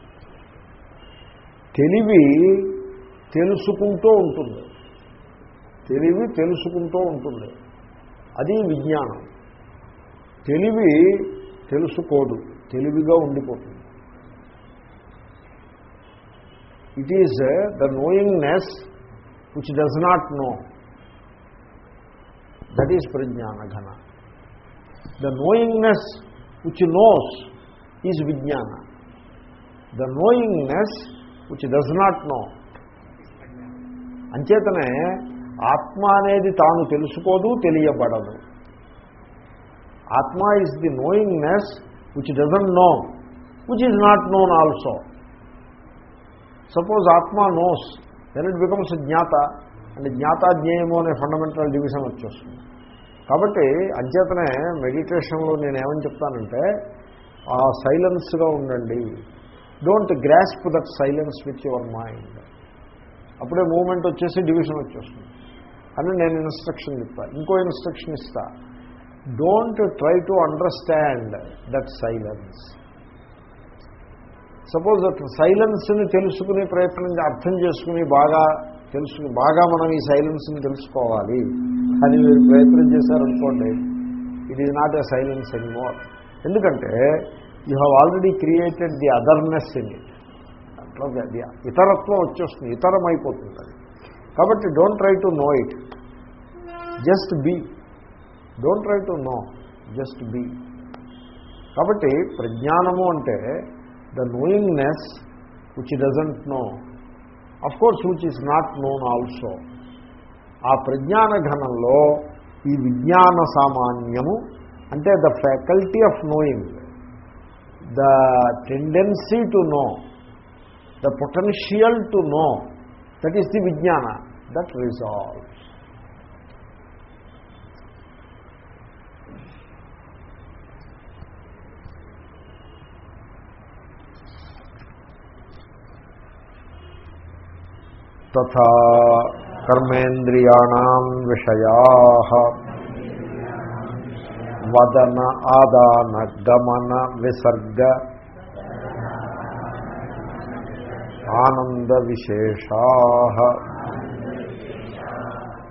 A: తెలివి తెలుసుకుంటూ ఉంటుంది. తెలివి తెలుసుకుంటూ ఉంటుంది. అది విజ్ఞానం. తెలివి తెలుసుకోదు తెలివిగా ఉండిపోతుంది. It is the knowingness which does not know that is prajnana ghana the knowingness which knows is vijnana the knowingness which does not know అంచేతనే ఆత్మ అనేది తాను తెలుసుకోదు తెలియబడదు. Atma is the knowingness which doesn't know which is not known also suppose atma knows then it becomes jnata and జ్ఞాతాజ్ఞేయము అనే fundamental division వచ్చేస్తుంది. కాబట్టి అధ్యతనే మెడిటేషన్లో నేను ఏమని చెప్తానంటే ఆ సైలెన్స్గా ఉండండి. Don't grasp that silence with your mind అప్పుడే మూమెంట్ వచ్చేసి డివిజన్ వచ్చేస్తుంది. అని నేను ఇన్స్ట్రక్షన్ చెప్తాను ఇంకో ఇన్స్ట్రక్షన్ ఇస్తా. Don't try to understand that silence suppose that సైలెన్స్ని తెలుసుకునే ప్రయత్నం అర్థం చేసుకుని బాగా తెలుసుకుని బాగా మనం ఈ సైలెన్స్ని తెలుసుకోవాలి అని మీరు ప్రయత్నం చేశారనుకోండి it is not a silence anymore ఎందుకంటే you have already created the otherness in it అట్లా ఇతరత్వం వచ్చేస్తుంది ఇతరం అయిపోతుంది అది కాబట్టి don't try to know it just be don't try to know just be. కాబట్టి ప్రజ్ఞానము అంటే the knowingness which doesn't know of course which is not known also ఆ ప్రజ్ఞాన ఘనంలో ఈ విజ్ఞాన సామాన్యము అంటే the faculty of knowing the tendency to know the potential to know that is the vijnana that resolves తథా కర్మేంద్రియాణం విషయా వదన ఆదాన గమన విసర్గ ఆనంద విశేషా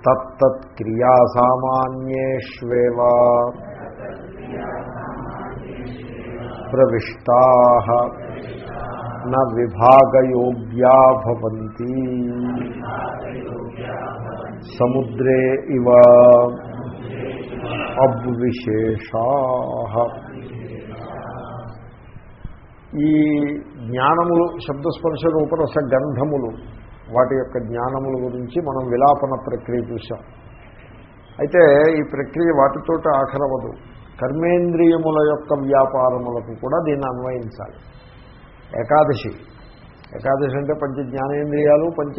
A: తత్క్రియా సామాన్యేష్వేవా ప్రవిష్టా న విభాగయోగ్యా భవంతి సముద్రే ఇవ అబ్విశేషా ఈ జ్ఞానములు శబ్దస్పర్శ రూపరస గంధములు వాటి యొక్క జ్ఞానముల గురించి మనం విలాపన ప్రక్రియ చూసాం అయితే ఈ ప్రక్రియ వాటితోటి ఆఖరవదు. కర్మేంద్రియముల యొక్క వ్యాపారములకు కూడా దీన్ని అన్వయించాలి. ఏకాదశి. ఏకాదశి అంటే పంచ జ్ఞానేంద్రియాలు పంచ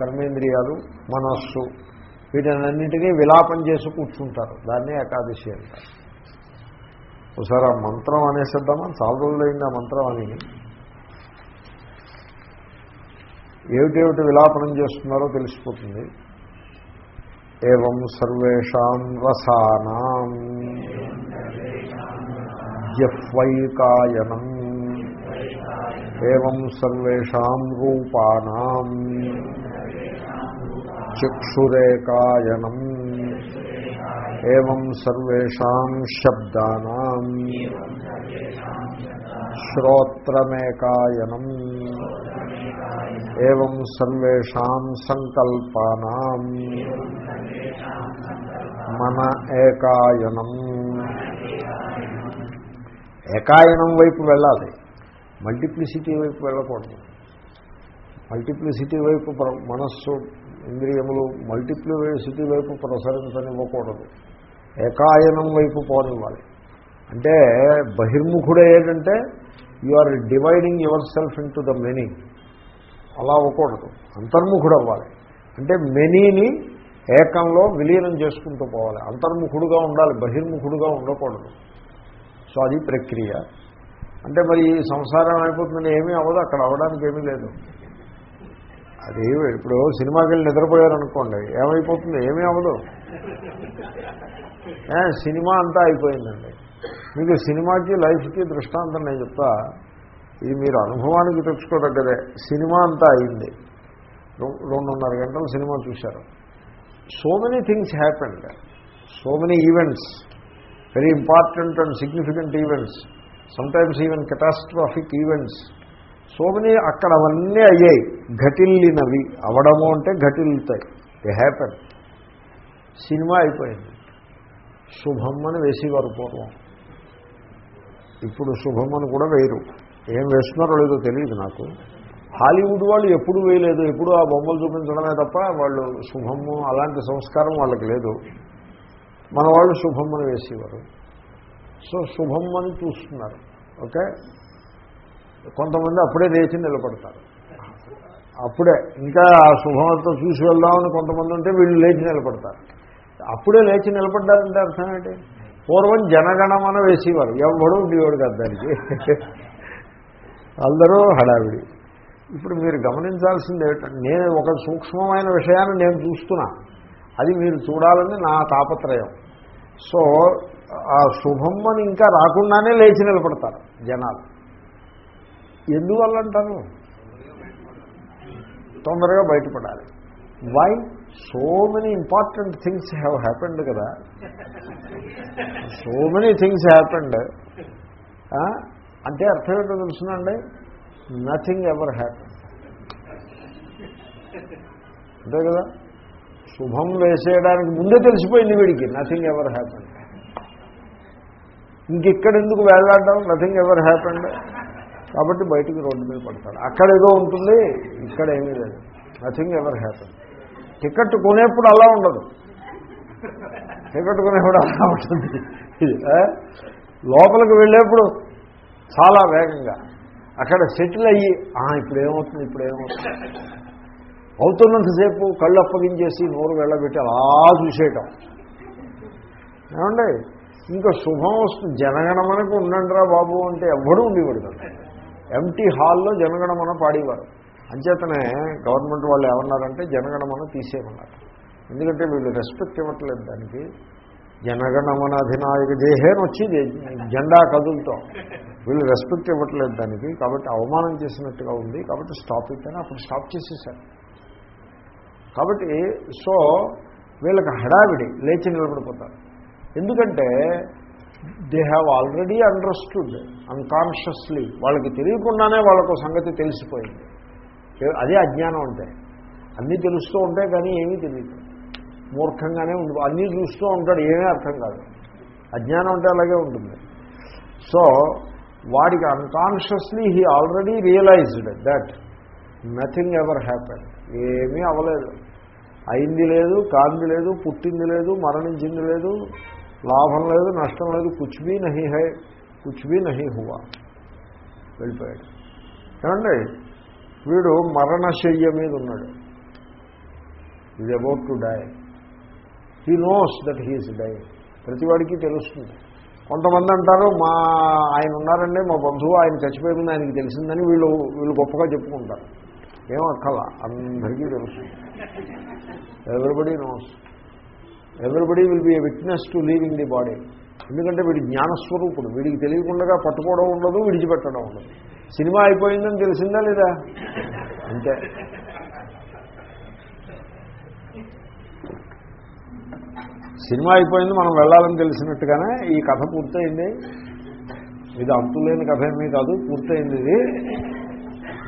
A: కర్మేంద్రియాలు మనస్సు. వీటినన్నింటినీ విలాపం చేసి కూర్చుంటారు. దాన్నే ఏకాదశి అంటారు. ఒకసారి ఆ మంత్రం అనేసిద్దామా? చాలా రోజులైంది ఆ మంత్రం అని. ఏమిటేమిటి విలాపనం చేస్తున్నారో తెలిసిపోతుంది. ఏం సర్వేషాం రసానాం జహ్వైకాయనం ఏం సర్వేషాం రూపాణం. చక్షురేకాయనం ఏం సర్వాం శబ్దానా శ్రోత్రమేకాయనం ఏం సర్వాం సంకల్పానా మన ఏకాయనం ఏకాయనం వైపు వెళ్ళాలి। మల్టిప్లిసిటీ వైపు వెళ్ళకూడదు। మల్టిప్లిసిటీ వైపు మనస్సు ఇంద్రియములు మల్టిప్లిసిటీ వైపు ప్రసరించనివ్వకూడదు. ఏకాయనం వైపు పోనివ్వాలి. అంటే బహిర్ముఖుడే ఏంటంటే you are dividing your self in the many అలా అవ్వకూడదు. అంతర్ముఖుడు అవ్వాలి అంటే మెనీని ఏకంలో విలీనం చేసుకుంటూ పోవాలి. అంతర్ముఖుడుగా ఉండాలి బహిర్ముఖుడుగా ఉండకూడదు. సో అది ప్రక్రియ. అంటే మరి ఈ సంసారం అయిపోతుందని ఏమీ అవ్వదు అక్కడ అవ్వడానికి ఏమీ లేదు. అది ఇప్పుడు సినిమాకి వెళ్ళి నిద్రపోయారనుకోండి ఏమైపోతుంది? ఏమీ అవ్వదు. సినిమా అంతా అయిపోయిందండి. మీకు సినిమాకి లైఫ్కి దృష్టాంతం నేను చెప్తా. ఇది మీరు అనుభవానికి తెచ్చుకోదగ్గదే. సినిమా అంతా అయింది. రెండున్నర గంటలు సినిమా చూశారు. So many things happened. So many events. Very important and significant events. Sometimes even catastrophic events. So many అక్కడ అవన్నీ అయ్యాయి. ఘటిల్లినవి. అవడము అంటే ఘటిల్లుతాయి. ది హ్యాపెన్ సినిమా అయిపోయింది. శుభం అని వేసేవారు పూర్వం. ఇప్పుడు శుభం అని కూడా వేయరు. ఏం వేస్తున్నారో లేదో తెలియదు నాకు. హాలీవుడ్ వాళ్ళు ఎప్పుడు వేయలేదు. ఎప్పుడు ఆ బొమ్మలు చూపించడమే తప్ప వాళ్ళు శుభము అలాంటి సంస్కారం వాళ్ళకి లేదు. మన వాళ్ళు శుభం అని వేసేవారు. సో శుభం అని చూస్తున్నారు. ఓకే? కొంతమంది అప్పుడే లేచి నిలబడతారు. అప్పుడే. ఇంకా ఆ శుభంతో చూసి వెళ్దామని కొంతమంది ఉంటే వీళ్ళు లేచి నిలబడతారు. అప్పుడే లేచి నిలబడ్డారంటే అర్థం ఏంటి? పూర్వం జనగణమన వేసేవారు. ఎవడు ఉండేవాడు కాదు దానికి. అందరూ హడావిడి. ఇప్పుడు మీరు గమనించాల్సింది ఏమిటంటే నేను ఒక సూక్ష్మమైన విషయాన్ని నేను చూస్తున్నా. అది మీరు చూడాలని నా తాపత్రయం. సో ఆ శుభం అని ఇంకా రాకుండానే లేచి నిలబడతారు జనాలు. ఎందువల్ల అంటారు తొందరగా బయటపడాలి. Why so many important things have happened కదా. సో మెనీ థింగ్స్ హ్యాపెండ్ అంటే అర్థం ఏంటో తెలుసునండి. నథింగ్ ఎవర్ హ్యాపెండ్ అంతే కదా? శుభం వేసేయడానికి ముందే తెలిసిపోయింది వీడికి. నథింగ్ ఎవర్ హ్యాపెండ్ ఇంకెక్కడ ఎందుకు వేలాడడం? నథింగ్ ఎవర్ హ్యాపెండ్ కాబట్టి బయటికి రోడ్డు మీద పడతాడు. అక్కడ ఏదో ఉంటుంది ఇక్కడ ఏమీ లేదు. నథింగ్ ఎవర్ హ్యాపెండ్ టికెట్ కొనేప్పుడు అలా ఉండదు. టికెట్ కొనేప్పుడు అలా ఉంటుంది. లోపలికి వెళ్ళేప్పుడు చాలా వేగంగా. అక్కడ సెటిల్ అయ్యి ఇప్పుడు ఏమవుతుంది ఇప్పుడు ఏమవుతుంది? అవుతున్నంతసేపు కళ్ళు అప్పగించేసి నోరు వెళ్ళబెట్టి అలా చూసేయటం. ఏమండి? ఇంకా శుభం వస్తుంది. జనగణమనకు ఉండండిరా బాబు అంటే ఎవ్వడూ ఉండేవాడు కదా. ఎంటీ హాల్లో జనగణమన పాడేవారు. అంచేతనే గవర్నమెంట్ వాళ్ళు ఏమన్నారంటే జనగణమన తీసేయమన్నారు. ఎందుకంటే వీళ్ళు రెస్పెక్ట్ ఇవ్వట్లేదు దానికి. జనగణమన అధినాయక జేహేని వచ్చింది జెండా కదులతో. వీళ్ళు రెస్పెక్ట్ ఇవ్వట్లేదు దానికి. కాబట్టి అవమానం చేసినట్టుగా ఉంది. కాబట్టి స్టాప్ ఇట్ అని అప్పుడు స్టాప్ చేసేసారు కాబట్టి సో వీళ్ళకి హడావిడి లేచి నిలబడిపోతారు. ఎందుకంటే they have already understood unconsciously వాళ్ళకి తెలియకుండానే వాళ్ళకు సంగతి తెలిసిపోయింది. అదే అజ్ఞానం అంటే. అన్నీ తెలుస్తూ ఉంటాయి కానీ ఏమీ తెలియదు. మూర్ఖంగానే ఉండు అన్నీ చూస్తూ ఉంటాడు ఏమీ అర్థం కాదు. అజ్ఞానం అంటే అలాగే ఉంటుంది. సో వాడికి unconsciously he already realised that nothing ever happen ఏమీ అవ్వలేదు. అయింది లేదు కాంది లేదు పుట్టింది లేదు మరణించింది లేదు. లాభం లేదు నష్టం లేదు కుచ్ బీ నహి హై కుచ్ బీ నహి హువా. వెళ్ళిపోయాడు. ఏమండి? వీడు మరణశయ్య మీద ఉన్నాడు. Is about to die he knows that he is die ప్రతివాడికి తెలుస్తుంది. కొంతమంది అంటారు మా ఆయన ఉన్నారండి మా బంధువు ఆయన చచ్చిపోయింది ఆయనకి తెలిసిందని వీళ్ళు వీళ్ళు గొప్పగా చెప్పుకుంటారు. ఏం అక్కల? అందరికీ తెలుస్తుంది. Everybody knows everybody will be a witness to leaving the body ఎందుకంటే వీడి జ్ఞానస్వరూపుడు. వీడికి తెలియకుండా పట్టుకోవడం ఉండదు విడిచిపెట్టడం ఉండదు. సినిమా అయిపోయిందని తెలిసిందా లేదా? అంతే. సినిమా అయిపోయింది మనం వెళ్ళాలని తెలిసినట్టుగానే ఈ కథ పూర్తయింది. ఇది అంతులేని కథ ఏమీ కాదు పూర్తయింది ఇది.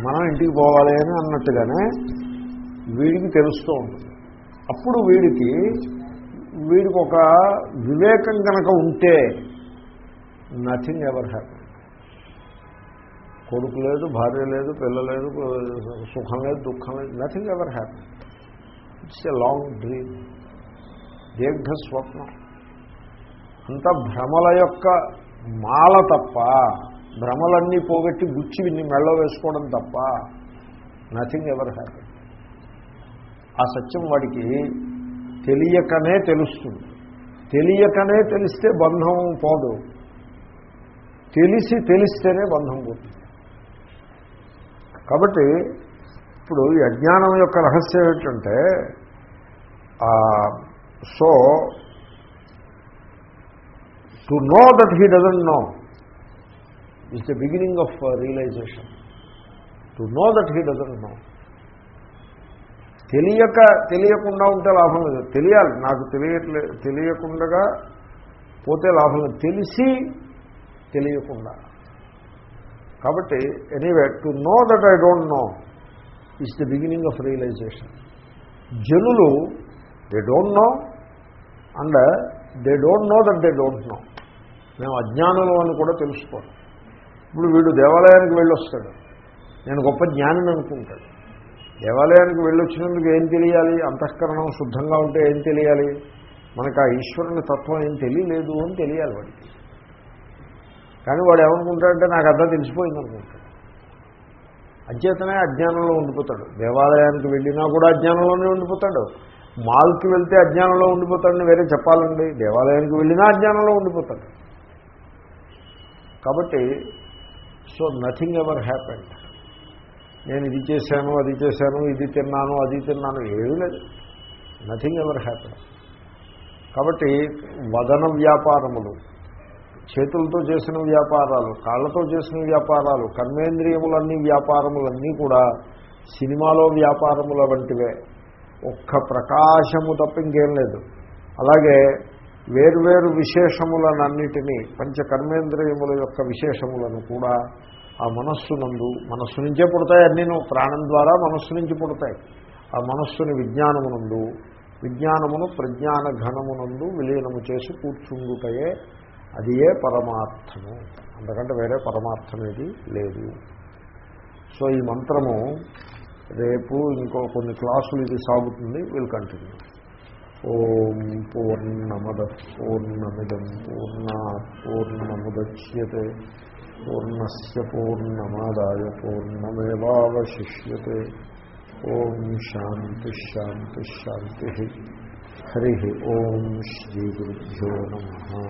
A: మనం ఇంటికి పోవాలి అని అన్నట్టుగానే వీడికి తెలుస్తూ ఉంటుంది. అప్పుడు వీడికి వీడికి ఒక వివేకం కనుక ఉంటే నథింగ్ ఎవర్ హ్యాపీ కొడుకు లేదు భార్య లేదు పిల్ల లేదు సుఖం లేదు దుఃఖం లేదు nothing ever happy it's a long dream దీర్ఘ స్వప్నం. అంత భ్రమల యొక్క మాల తప్ప భ్రమలన్నీ పోగొట్టి గుచ్చి విన్ని మెళ్ళ వేసుకోవడం తప్ప నథింగ్ ఎవర్ హ్యాపీ ఆ సత్యం వాడికి తెలియకనే తెలుస్తుంది. తెలియకనే తెలిస్తే బంధం పోదు. తెలిసి తెలిస్తేనే బంధం పోతుంది. కాబట్టి ఇప్పుడు ఈ అజ్ఞానం యొక్క రహస్యం ఏంటంటే so to know that he doesn't know is the beginning of realisation to know that he doesn't know తెలియక తెలియకుండా ఉంటే లాభం లేదు. తెలియాలి. నాకు తెలియట్లే తెలియకుండా పోతే లాభం లేదు. తెలిసి తెలియకుండా. కాబట్టి anyway to know that I don't know is the beginning of realisation జనులు they don't know and they don't know that they don't know మేము అజ్ఞానులు అని కూడా తెలుసుకోవాలి. ఇప్పుడు వీడు దేవాలయానికి వెళ్ళొస్తాడు. నేను గొప్ప జ్ఞానిని అనుకుంటాడు దేవాలయానికి వెళ్ళొచ్చినందుకు ఏం తెలియాలి? అంతఃకరణం శుద్ధంగా ఉంటే ఏం తెలియాలి? మనకు ఆ ఈశ్వరుని తత్వం ఏం తెలియలేదు అని తెలియాలి వాడికి. కానీ వాడు ఏమనుకుంటాడంటే నాకు అర్థం తెలిసిపోయింది అనుకుంటాడు అచేతనే అజ్ఞానంలో ఉండిపోతాడు. దేవాలయానికి వెళ్ళినా కూడా అజ్ఞానంలోనే ఉండిపోతాడు. మాల్కి వెళ్తే అజ్ఞానంలో ఉండిపోతాడని వేరే చెప్పాలండి. దేవాలయానికి వెళ్ళినా అజ్ఞానంలో ఉండిపోతాడు. కాబట్టి సో నథింగ్ ఎవర్ హ్యాపెండ్ నేను ఇది చేశాను అది చేశాను ఇది తిన్నాను అది తిన్నాను ఏమీ లేదు. నథింగ్ ఎవర్ హ్యాపీ కాబట్టి వదన వ్యాపారములు చేతులతో చేసిన వ్యాపారాలు కాళ్ళతో చేసిన వ్యాపారాలు కర్మేంద్రియములన్నీ వ్యాపారములన్నీ కూడా సినిమాలో వ్యాపారముల వంటివే. ఒక్క ప్రకాశము తప్ప ఇంకేం లేదు. అలాగే వేర్వేరు విశేషములనన్నిటినీ పంచ కర్మేంద్రియముల యొక్క విశేషములను కూడా ఆ మనస్సు నందు మనస్సు నుంచే పుడతాయి అన్నీ ప్రాణం ద్వారా మనస్సు నుంచి పుడతాయి. ఆ మనస్సుని విజ్ఞానమునందు విజ్ఞానమును ప్రజ్ఞాన ఘనమునందు విలీనము చేసి కూర్చుండుటయే అది ఏ పరమార్థము. అందుకంటే వేరే పరమార్థమేది లేదు. సో ఈ మంత్రము రేపు ఇంకో కొన్ని క్లాసులు ఇది సాగుతుంది విల్ కంటిన్యూ ఓం పూర్ణమద పూర్ణమిదం పూర్ణ పూర్ణముద్యతే పూర్ణస్ పూర్ణమాదాయ పూర్ణమేవాశిష్యే ఓం శాంతి హరి ఓం శ్రీ గురుభ్యో నమ